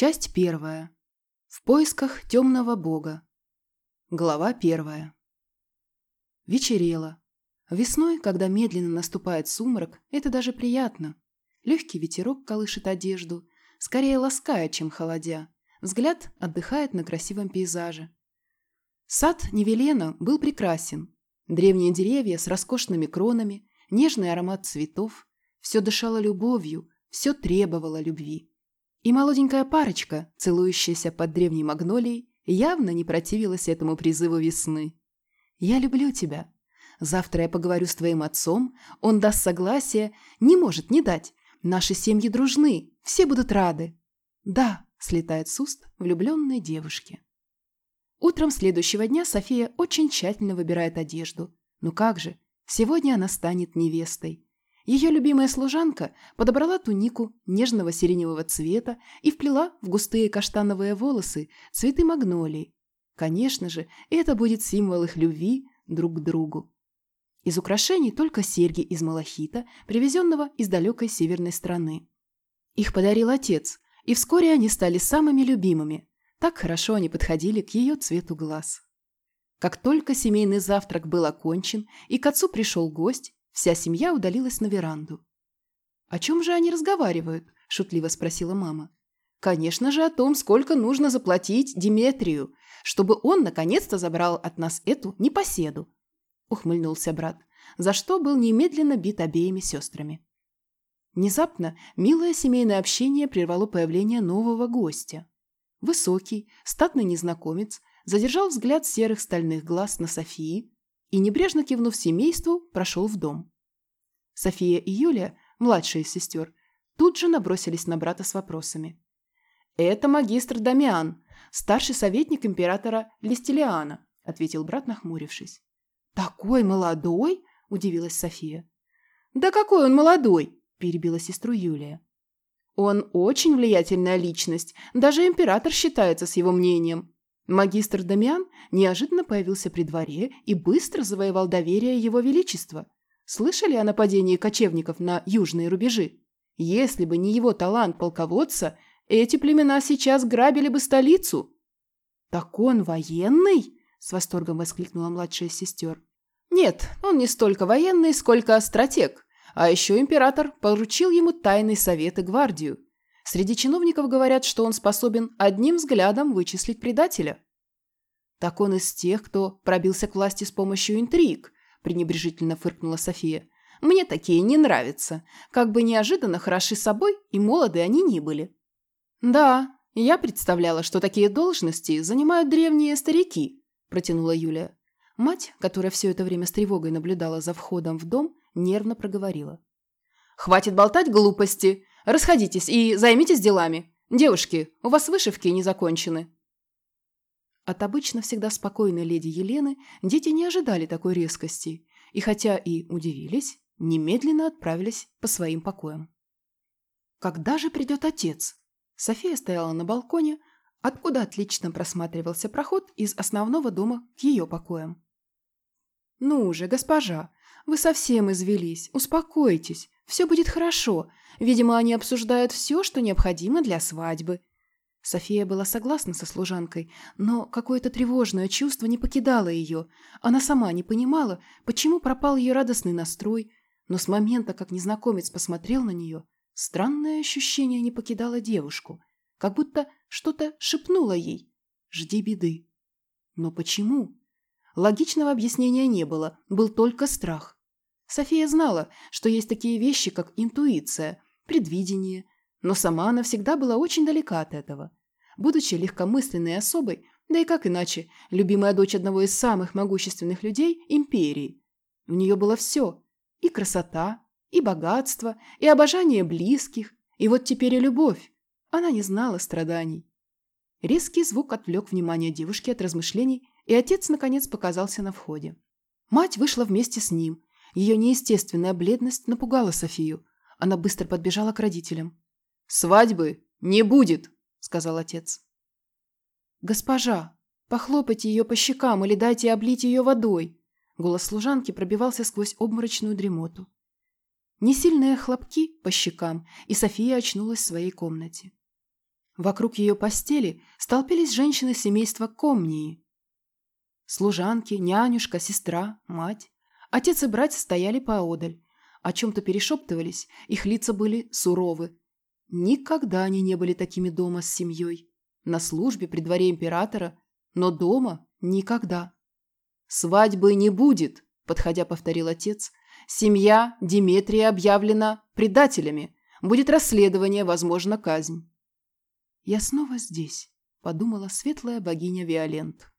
Часть первая. В поисках темного бога. Глава первая. Вечерело. Весной, когда медленно наступает сумрак, это даже приятно. Легкий ветерок колышет одежду, скорее лаская, чем холодя. Взгляд отдыхает на красивом пейзаже. Сад Невелена был прекрасен. Древние деревья с роскошными кронами, нежный аромат цветов. Все дышало любовью, все требовало любви. И молоденькая парочка, целующаяся под древней магнолией, явно не противилась этому призыву весны. «Я люблю тебя. Завтра я поговорю с твоим отцом, он даст согласие, не может не дать. Наши семьи дружны, все будут рады». «Да», – слетает с уст влюбленной девушки. Утром следующего дня София очень тщательно выбирает одежду. Ну как же, сегодня она станет невестой. Ее любимая служанка подобрала тунику нежного сиреневого цвета и вплела в густые каштановые волосы цветы магнолии. Конечно же, это будет символ их любви друг к другу. Из украшений только серьги из малахита, привезенного из далекой северной страны. Их подарил отец, и вскоре они стали самыми любимыми. Так хорошо они подходили к ее цвету глаз. Как только семейный завтрак был окончен, и к отцу пришел гость, Вся семья удалилась на веранду. «О чем же они разговаривают?» – шутливо спросила мама. «Конечно же о том, сколько нужно заплатить Диметрию, чтобы он наконец-то забрал от нас эту непоседу», – ухмыльнулся брат, за что был немедленно бит обеими сестрами. Внезапно милое семейное общение прервало появление нового гостя. Высокий, статный незнакомец задержал взгляд серых стальных глаз на Софии, и, небрежно кивнув семейству, прошел в дом. София и Юлия, младшие сестер, тут же набросились на брата с вопросами. «Это магистр Дамиан, старший советник императора Листелиана», ответил брат, нахмурившись. «Такой молодой?» – удивилась София. «Да какой он молодой!» – перебила сестру Юлия. «Он очень влиятельная личность, даже император считается с его мнением», Магистр Дамиан неожиданно появился при дворе и быстро завоевал доверие его величества. Слышали о нападении кочевников на южные рубежи? Если бы не его талант полководца, эти племена сейчас грабили бы столицу. «Так он военный?» – с восторгом воскликнула младшая сестер. «Нет, он не столько военный, сколько стратег. А еще император поручил ему тайный совет и гвардию. Среди чиновников говорят, что он способен одним взглядом вычислить предателя. Так он из тех, кто пробился к власти с помощью интриг, пренебрежительно фыркнула София. Мне такие не нравятся. Как бы неожиданно хороши собой и молоды они ни были. Да, я представляла, что такие должности занимают древние старики, протянула Юлия. Мать, которая все это время с тревогой наблюдала за входом в дом, нервно проговорила. «Хватит болтать глупости. Расходитесь и займитесь делами. Девушки, у вас вышивки не закончены». От обычно всегда спокойной леди Елены дети не ожидали такой резкости, и хотя и удивились, немедленно отправились по своим покоям. «Когда же придет отец?» София стояла на балконе, откуда отлично просматривался проход из основного дома к ее покоям. «Ну же, госпожа, вы совсем извелись, успокойтесь, все будет хорошо. Видимо, они обсуждают все, что необходимо для свадьбы. София была согласна со служанкой, но какое-то тревожное чувство не покидало ее. Она сама не понимала, почему пропал ее радостный настрой, но с момента, как незнакомец посмотрел на нее, странное ощущение не покидало девушку, как будто что-то шепнуло ей «Жди беды». Но почему? Логичного объяснения не было, был только страх. София знала, что есть такие вещи, как интуиция, предвидение, но сама она всегда была очень далека от этого. Будучи легкомысленной особой, да и как иначе, любимая дочь одного из самых могущественных людей – империи. У нее было все – и красота, и богатство, и обожание близких, и вот теперь и любовь. Она не знала страданий. Резкий звук отвлек внимание девушки от размышлений, и отец, наконец, показался на входе. Мать вышла вместе с ним – ее неестественная бледность напугала Софию. Она быстро подбежала к родителям. «Свадьбы не будет!» – сказал отец. «Госпожа, похлопайте ее по щекам или дайте облить ее водой!» Голос служанки пробивался сквозь обморочную дремоту. Несильные хлопки по щекам, и София очнулась в своей комнате. Вокруг ее постели столпились женщины семейства Комнии. Служанки, нянюшка, сестра, мать. Отец и братья стояли поодаль. О чем-то перешептывались, их лица были суровы. Никогда они не были такими дома с семьей. На службе при дворе императора, но дома никогда. «Свадьбы не будет», – подходя повторил отец. «Семья Диметрия объявлена предателями. Будет расследование, возможно, казнь». «Я снова здесь», – подумала светлая богиня Виолент.